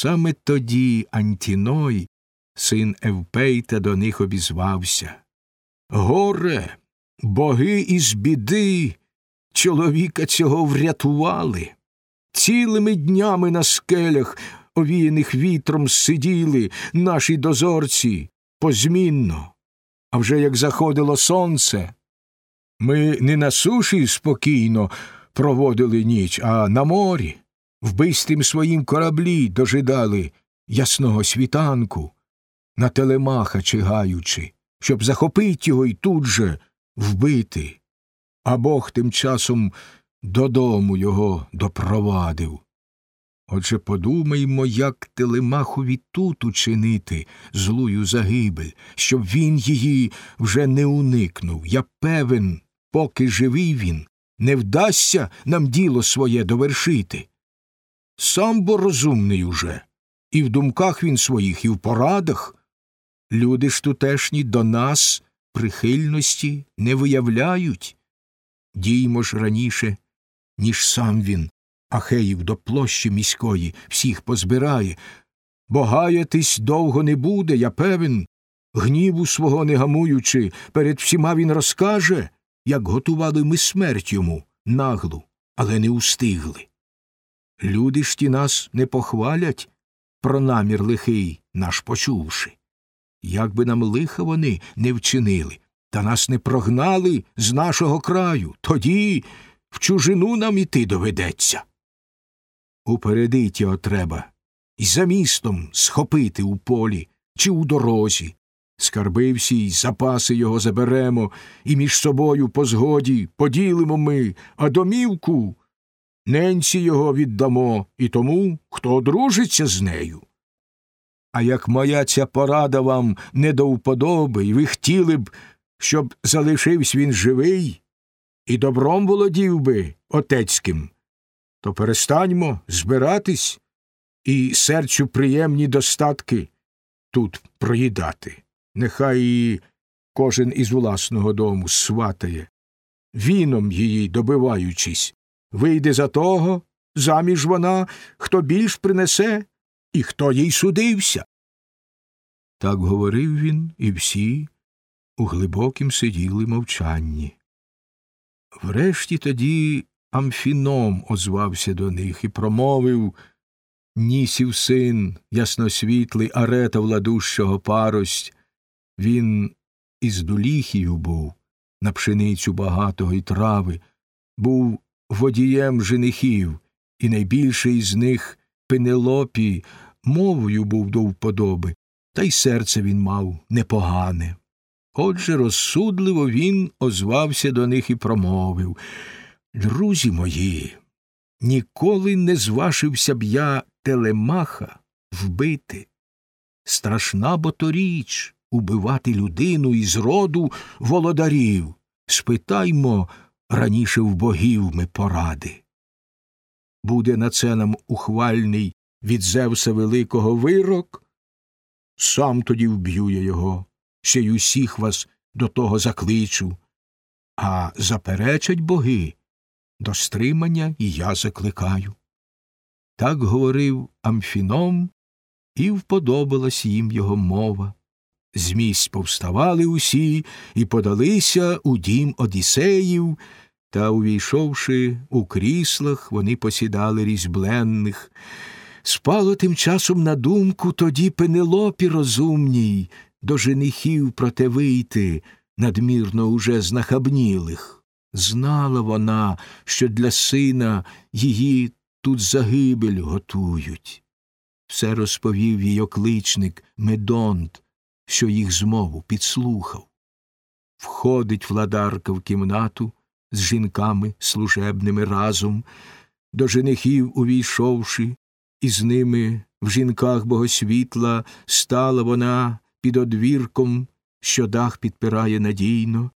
Саме тоді Антіной, син Евпейта, до них обізвався. Горе, боги із біди, чоловіка цього врятували. Цілими днями на скелях, овіяних вітром, сиділи наші дозорці позмінно. А вже як заходило сонце, ми не на суші спокійно проводили ніч, а на морі, в своїм кораблі дожидали ясного світанку, на телемаха чигаючи, щоб захопить його і тут же вбити. А Бог тим часом додому його допровадив. Отже подумаймо, як телемахові тут учинити злую загибель, щоб він її вже не уникнув. Я певен, поки живий він, не вдасться нам діло своє довершити. Сам бо розумний уже, і в думках він своїх, і в порадах. Люди ж тутешні до нас прихильності не виявляють. Діймо ж раніше, ніж сам він, Ахеїв до площі міської всіх позбирає, бо гаятись довго не буде, я певен, гніву свого не гамуючи, перед всіма він розкаже, як готували ми смерть йому наглу, але не устигли. Люди ж ті нас не похвалять, про намір лихий наш почувши. Як би нам лиха вони не вчинили, та нас не прогнали з нашого краю, тоді в чужину нам іти доведеться. Упередить його треба, і за містом схопити у полі чи у дорозі. Скарби всі й запаси його заберемо, і між собою по згоді поділимо ми, а домівку ненці його віддамо і тому, хто одружиться з нею. А як моя ця порада вам не до вподоби, і ви хотіли б, щоб залишився він живий і добром володів би отецьким, то перестаньмо збиратись і серцю приємні достатки тут проїдати. Нехай і кожен із власного дому сватає, віном її добиваючись, вийде за того, заміж вона, хто більш принесе, і хто їй судився. Так говорив він, і всі у глибокім сиділи мовчанні. Врешті тоді Амфіном озвався до них і промовив Нісів син, ясносвітлий арета владущого парость. Він із Дуліхію був, на пшеницю багатого й трави, був водієм женихів, і найбільший з них Пенелопі мовою був до вподоби, та й серце він мав непогане. Отже, розсудливо він озвався до них і промовив Друзі мої, ніколи не зважився б я телемаха вбити. Страшна бо то річ убивати людину із роду володарів. Спитаймо раніше в богів ми поради. Буде на це нам ухвальний від Зевса великого вирок, сам тоді вб'ю я його, ще й усіх вас до того закличу, а заперечать боги, до стримання і я закликаю. Так говорив Амфіном, і вподобалась їм його мова. З місць повставали усі і подалися у дім Одіссеїв, та, увійшовши у кріслах, вони посідали різьбленних. Спало тим часом на думку тоді Пенелопі розумній, до женихів проте вийти, надмірно уже знахабнілих. Знала вона, що для сина її тут загибель готують. Все розповів їй окличник Медонт, що їх змову підслухав. Входить владарка в кімнату з жінками служебними разом, до женихів увійшовши, і з ними в жінках богосвітла стала вона під одвірком, що дах підпирає надійно,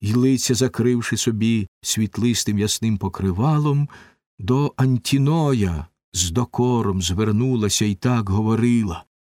й лиця, закривши собі світлистим ясним покривалом, до Антіноя з докором звернулася і так говорила